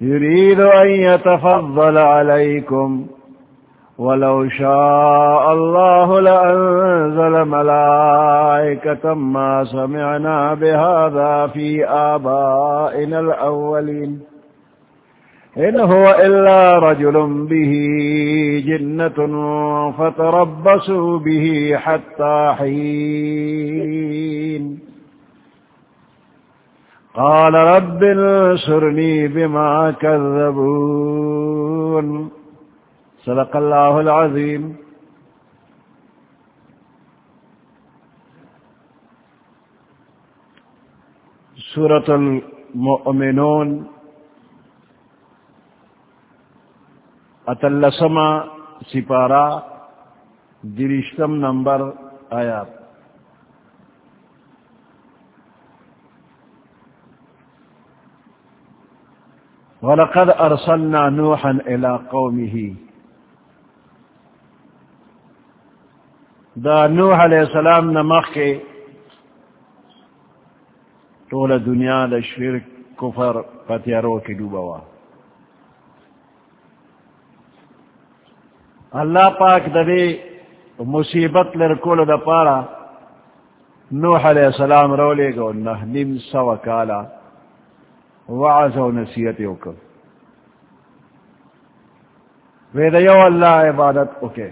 يريد أن يتفضل عليكم ولو شاء الله لأنزل ملائكة ما سمعنا بهذا في آبائنا الأولين إن هو إلا رجل به جنة فتربصوا به حتى حين قال رب انصرني بما كذبون. صدق الله العظيم. سورة المؤمنون. اتلسما سپارہ درشتم نمبر آیات. ولقد ارسلنا نوحا الى قومه. دا نوح علیہ السلام نمخ کے طول دنیا دا شرک، کفر پتیارو کی ڈوبا اللہ پاک دبی مصیبت لرکول دا پارا نوح علیہ السلام رولے گو نہ نم سو کالا وعظ و نصیحت اوکر وید یو اللہ عبادت اوکے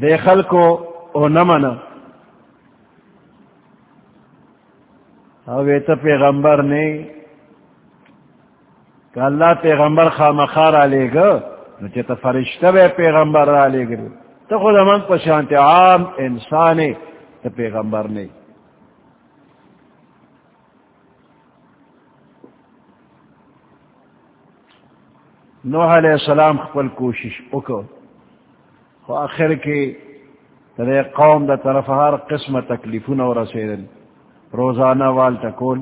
دے خلکو او نمن او ویتا پیغمبر نے کہ اللہ پیغمبر خامخار آلے گا، نو چیتا فرشتہ بے پیغمبر را لے گا۔ تو خود من پشانت عام انسانے تو پیغمبر نہیں۔ نوح علیہ السلام خپل کوشش اکو خو آخر کی ترے قوم دا طرف ہر قسم تکلیفون اور رسیدن روزانہ وال تکول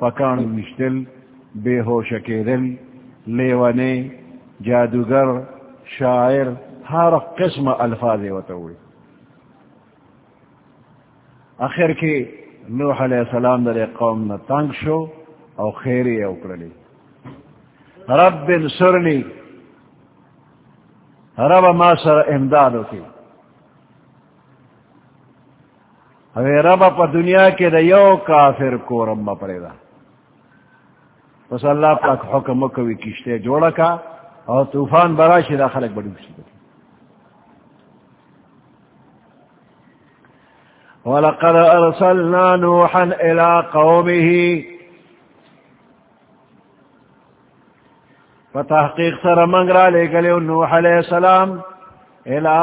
پکان مشتل بے ہوش دل لیونے جادوگر شاعر ہر قسم الفاظ وتوئی آخر کی نوح علیہ السلام در قوم نہ تنگ شو او خیری اوکرلی رب انصرنی. رب ما سر امداد ہوتی ہمیں رب پا دنیا کے دا یو کافر کو رمبا پڑے دا. بس اللہ پاک حکم مکوی کشتے جوڑا کا اور طوفان برا شدہ خلق بڑی کشتے وَلَقَدْ أَرْسَلْنَا نُوحًا إِلَىٰ قَوْمِهِ فتحقیق سر منگرا لے گلے نوح علیہ السلام الى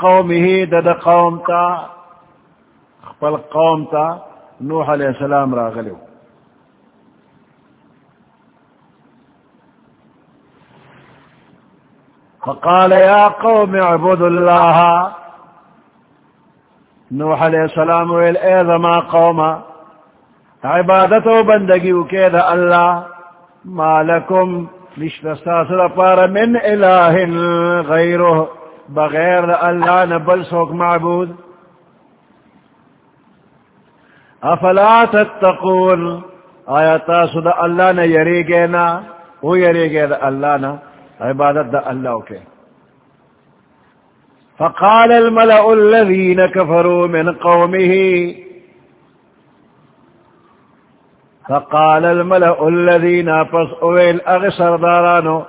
قومه دد قوم تا خپل قوم تا نوح علیہ السلام را گلے فقال يا قوم اعبدوا الله. نوح علیہ السلام ویل، اے ذما قوم عبادت و بندگی وکید اللہ ما لکم پار من الہ غیرہ، بغیر اللہ نبل سوک معبود۔ افلا تتقون؟ آیا تاسو دا اللہ نہ یری گے نا؟ وہ یری گے دا اللہ نا عبادت دا اللہ کے فقال الملأ الذين كفروا من قومه فقال الملأ الذين پس اویل اغ سردارانو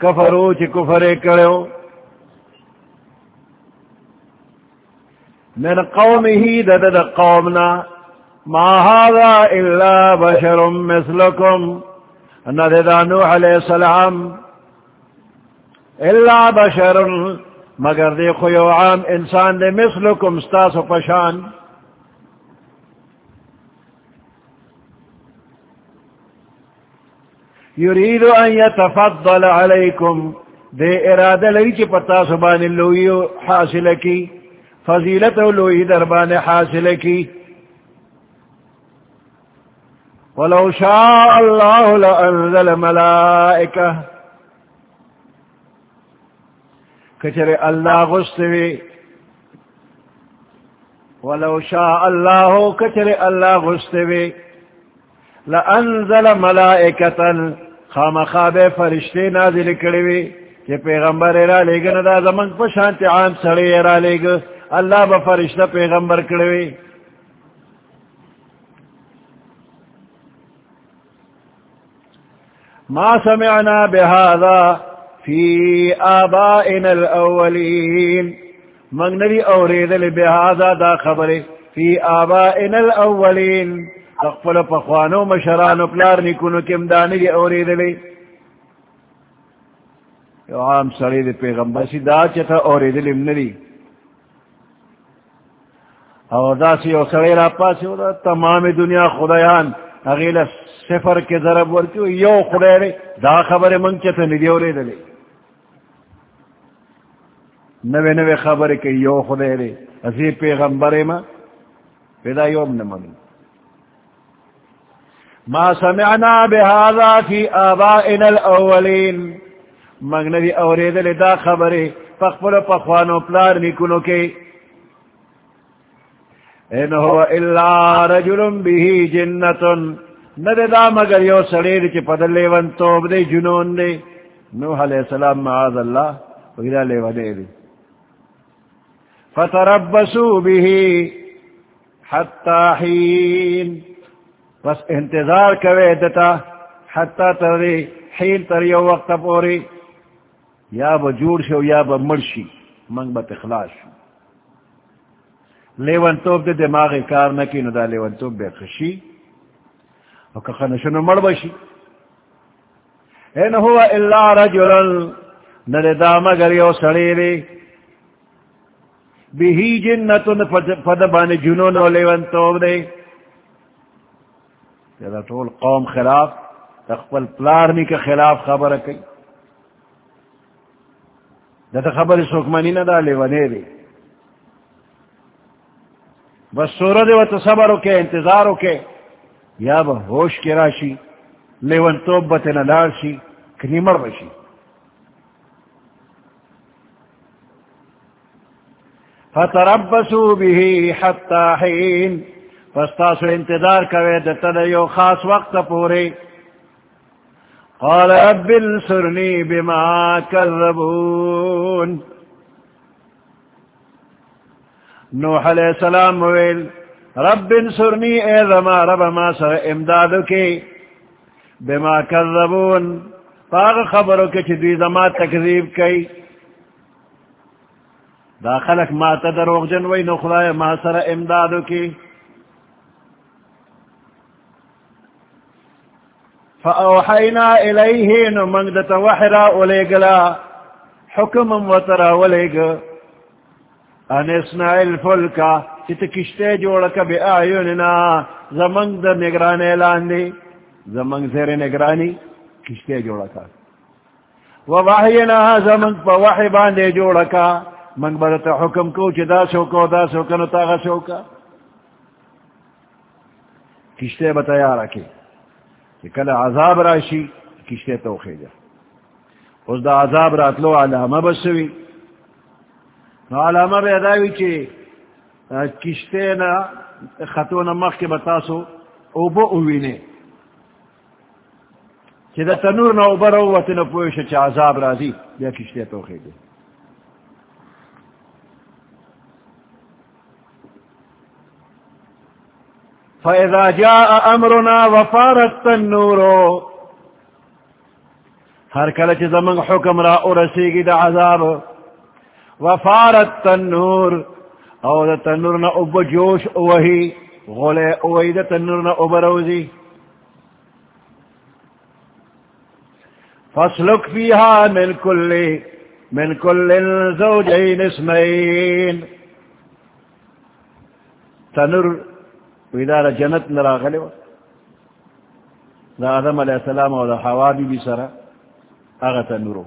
کفرو چی کفرے کرو. من قومه دد قومنا، ما هذا الا بشر مثلكم. ان نوح علیہ السلام الا بشر، مگر دیکھو یو عام انسان دے مثلکم، ستاسو پشان. يريد أن يتفضل عليكم. دے ارادہ لئی چی پتا سبان اللوی حاصل کی فضیلت اللوی دربان حاصل کی ولو شاء الله لأنزل ملائکہ. کچر اللہ غستوی ولو شاء اللہ کچر اللہ غستوی لأنزل ملائکتا. خام خواب فرشتے نازل کروی کہ پیغمبر را لے گا دا زمان پشانت عام سڑی را لے گا اللہ با فرشتہ پیغمبر کروی ما سمعنا بهذا في آبائنا الأولين. مغنبي أوريد بهذا دا خبر في آبائنا الأولين. اقفل پخوانو مشرانو پلار نکنو کم دانی أوريد لي یو عام سڑی دی پیغمبر سی دا چتا اوری دلیم ندی او دا سی یو سڑی را پاسی دا تمام دنیا خدایان اغیل سفر کے ضرب ورکیو یو خدای ری دا خبر من چتا ندی اوری دلی نوے نوے خبر کے یو خدای ری اسی پیغمبر ما پیدا یوم نمانی ما سمعنا بهذا في آبائنا الأولين. مگنوی اوریدل دا خبری، پخپل پخوانو پلار نکنو کے انہو الا رجل به جنتن ند دا مگر یو سڑیر چی پدل لیون توب دے جنون دے نوح علیہ السلام معاذ اللہ وگرہ لیون دے فتربسو به حتی حین. بس انتظار کوئے دتا حتی تردی حین تر یو وقت پوری، یا با جوڑ شو یا با مرشی منگ با تخلاص شو. لیون توب دے دماغ کار نکی نو دا لیون توب بے خشی، او که خنشنو مر بشی این هو الا رجلن ندے دا مگر یو سڑی ری بیہی جنتن فدبان جنون و لیون توب دے. یا طول قوم خلاف تخپل پلارنی کے خلاف خبر کئی دا خبر سوکمنی نہ ڈالے ونے دے بس سورہ دے و تصبر کے انتظار کے یا با ہوش کے راشی لیون توبت نہ لارشی کنی مر بشی فتربسوا به حتى حين فاستاسوا انتظار کوئے دتا یو خاص وقت پورے قال رب انصرني بما كذبون نوح علیہ السلام ویل رب انصرني اے ذما رب، ما سر امدادو کی بما كذبون فاغ خبرو کی چی دوی ذما تکذیب کی داخلک ما تدروغ جنوی نخلائے ما سر امدادو کی فأوحينا إليه نمنگدت وحرا وليقلا حكما وترا وليق أن اصنع الفلك تتكشتي جولك بأعيننا. زمنگ در نگراني لاندي زمنگ زير نگراني کشتے جوڑکا ووحینا زمنگ پا وحی باندے جوڑکا منگ برتا حکم کو چی دا سوکو دا سوکنو تاغا سوکا. کشتے بتایا رکھے. کہ کل عذاب راشی، کشتے تو خیجا اس دا عذاب راتلو، علامہ بسوی نو علامہ بے اداوی چی کشتے نا خطون مخ کے بتاسو او بو اوینے۔ چی دا تنور نا اوبر اووات نا پویش چی عذاب رازی یا کشتے تو خیجا فإذا جاء أمرنا وفارت النور ہر کل کلچ زمن حکم را ارسیگی دا عذاب وفارت النور او دا تنور نا اوب جوش اوہی، غلے اوہی دا تنور نا اوب روزی۔ فاسلک فیہا من کل من کل زوجین اسمین۔ تنور ویدار جنت نرا غلے دا آدم علیہ السلام و دا حوابی بی سرا اغا تنورو.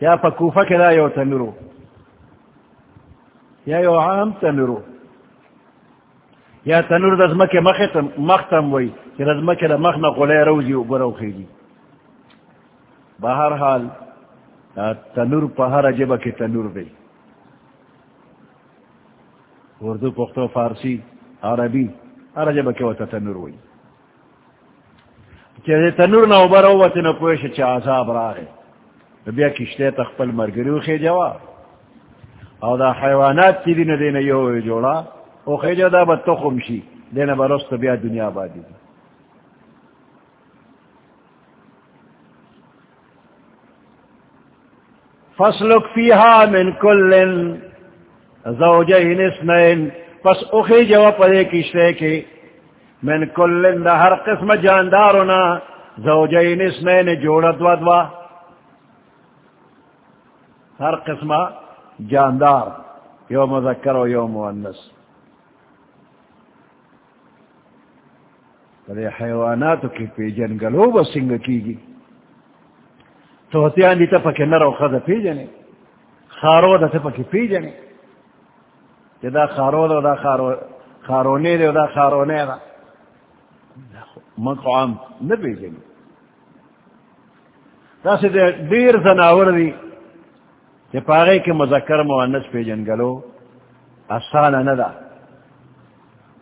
یا پا کوفہ کے دا یو تنورو. یا یو عام تنورو. یا تنور دزمک مختم مختم وی کہ دزمک دا مخنا قلع روزی و برو خیدی بہر حال تنور پا ہر عجبہ کی تنور دی. اردو پختو فارسی عربی ہر عجبہ کی وطا تنور وی چیزے تنور نو برو وطا نپویش چا عذاب راہے بیا کشتے تخپل مرگریو خی جواب او دا حیوانات تی دین دین یو جوڑا او خیجا دا با تخم شی دین با بیا دنیا بادی دی. فصلک فیہا من کلن، زوجین اسنین. پس او خیجا و پدے کشتے کی من کلن دا ہر قسم جاندارونا زوجین اسنین جوڑا دوا دوا ہر قسمہ جاندار یو مذکر و یو مونس ارے حیواناتو کی پی جنگلو بس سنگ کی گی تو ہتیان دی تپا نرو خد پی جنے، خارو دا تپا کی پی جنے۔ کہ دا خارو دا دا خارو خارونے دے دا خارونے دا من قوام نبی جنے دا سے دیر زناور دی کہ پاگے کے مذکر مونس پہ جنگلو آسان ندا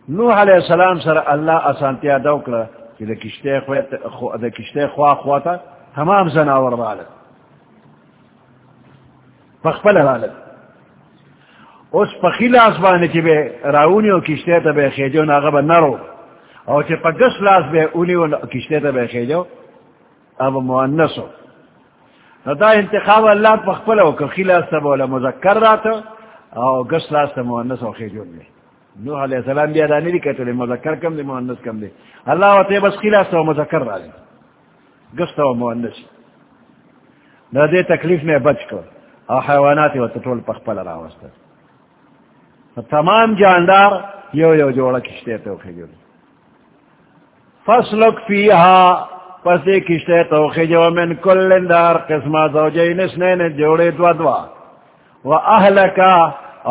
نوح علیہ السلام سر اللہ آسانتیا دوکلا کہ دا کشتے خوا دا کشتے خوا خواتا تمام زناور رالت پخپل رالت اس پخیل آسبانی چی بے راونی و کشتے تا بے خیجو ناغب نرو او چی پا گس لاس بے اونی و کشتے تا بے خیجو. اب مونسو دا انتخاب اللہ پخپل او کخیل استا بولا مذکر راتا او گس لاستا مونس او خیجون دے نوح علیہ السلام بیا دانی دی کہتے مذکر کم دے مونس کم دے اللہ و تے بس خیل استا و مذکر را دے گستا و مونس دا دے تکلیف میں بچ کر او حیواناتی و تطول پخپل را وستا تمام جاندار یو یو جوڑا کشتے تو خیجون فصلک فیہا پس دی کشتے تو خجو من کل اندار قسمہ زوجین اسنین جوڑے دوا دوا و اہلکا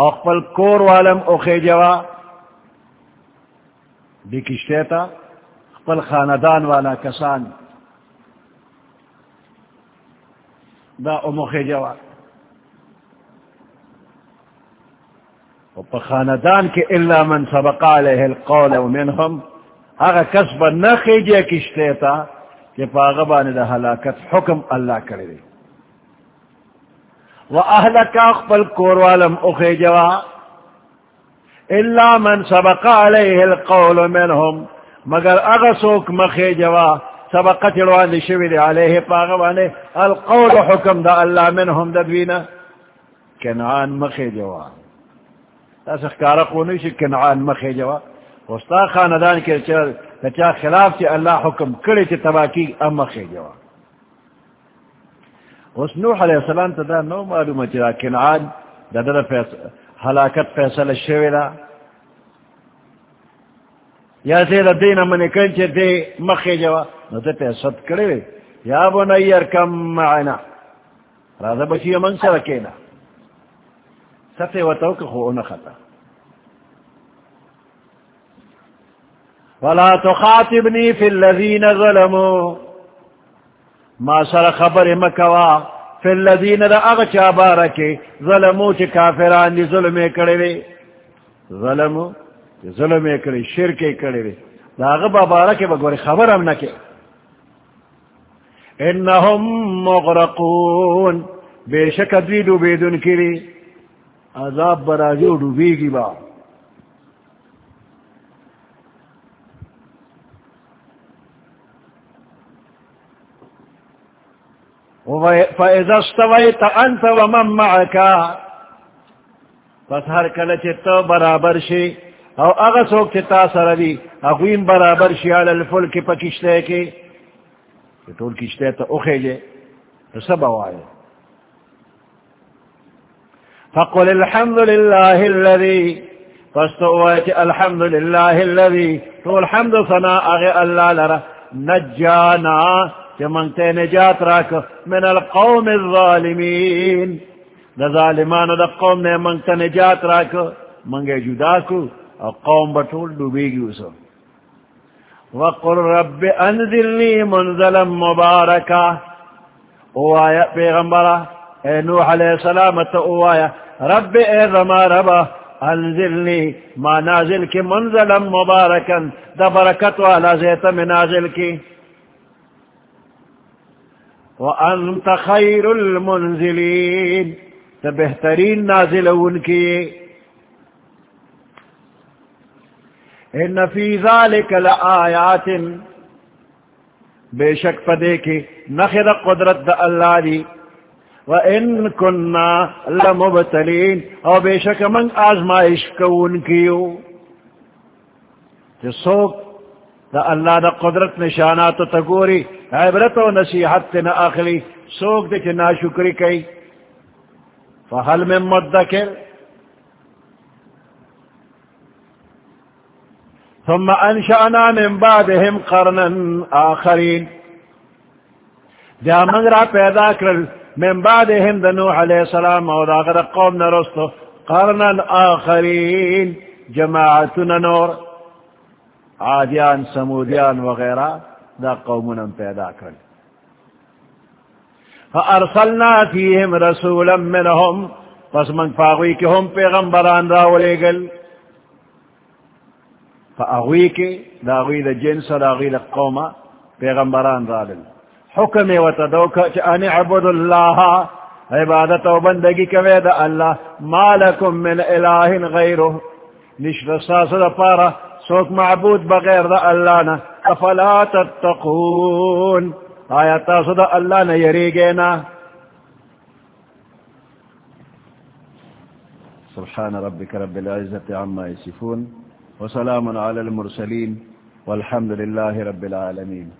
اقبل کور والم او خجوا دی کشتے تا اقبل خاندان والا کسان دا امو خجوا و خاندان کے اللہ من سبق علیہ القول منهم اگر کسب نخیجے کشتے تا کہ پاغبان دا حلاکت حکم اللہ کرے دے و اہلکا اخبل کوروالم اخی جوا اللہ من سبق علیہ القول منہم مگر اغسوک مخی جوا سبق چلوان دی شوی دی علیہ پاغبان القول حکم دا اللہ منہم ددوینا کنعان مخی جوا تاسخ کارقونی شی کنعان مخی جوا وستا خاندان کے چل چا خلاف چی اللہ حکم کرے چی تباکی ام خی جوا اس نوح علیہ السلام تا دا نو معلوم چی دا کنعان دا دا حلاکت فیصل شوی دا یا تی دا دین منی کن چی دی مخی جوا نو تا پیسد کرے یا بنی ارکم معنا. رازا بچی من سرکینا سفی و توک خو انخطا ولا تخاطبني في الذين ظلموا. ما سر خبر مکوا. في الذين دا اغچا بارکی. ظلمو چی کافران دی ظلمے کڑے وے ظلمو ظلمے کڑے، شرکے کڑے وے دا اغبا بارکی بگوری خبر ہم نکے. انہم مغرقون. بے شک دوی ڈوبیدن کری. عذاب برازو ڈوبیگی با. فإذا استويت أنت ومن معك پس ہر کل تو برابر شی. او اغا سوک چتا سر دی. اغوین برابر شی علی الفلک پا کشتے کی. طول کشتے تو اخے جے تو سب آئے فقل الحمد لله الذي، فاستويت، الحمد لله الذي، تو الحمد صنع اغي الله لرا، نجانا كمن نجات راك من القوم الظالمين دا ظالمان دا قوم نے من نجات راك من جدا کو قوم بطول ڈوبیگی اسو۔ وقل رب انزلنی منزلا مبارکا۔ او آیا پیغمبرہ اے نوح علیہ السلام، تو آیا، رب اے رما ربا انزلنی ما نازل کی منزلا مبارکا، دا برکت والا زیت میں نازل کی۔ وانت خیر المنزلین، تا بہترین نازل ان کی۔ ان فی ذالک لآیات، بے شک پدے کی نخد قدرت دا اللہ دی۔ وَإِن كُنَّا لَمُبْتَلِينَ او بے شک من آزمائش کون کیو جو سوک دا اللہ دا قدرت نشانات و تگوری عبرت و نصیحت نا اخلی سوک دے چھ ناشکری کئی۔ فحل من مدکر۔ ثم انشأنا من بعدهم قرنا آخرین۔ جا من را پیدا کرل۔ من بعدهم دنوح علیہ السلام او دا غد قوم نرستو قرنا آخرین جماعتنا نور، عادیان، سمودیان وغیرہ دا قومنا پیدا کرل فارسلنا فیہم رسولا منہم پس من فاغوی کی ہم پیغمبران راولے گل فاغوی کی دا غوی دا جنس دا غوی دا قوم پیغمبران رالل حکم و تدوکا چانی عبد اللہ عبادت و بندگی کوے دا اللہ، ما لکم من الہ غیرہ نشر ساس دا پارا، سوک معبود بغیر دا اللہ نا، افلا تتقون، آیا تاسو دا اللہ نا یریگینا سبحان ربك رب العزة عما يصفون وسلام على المرسلين والحمد لله رب العالمين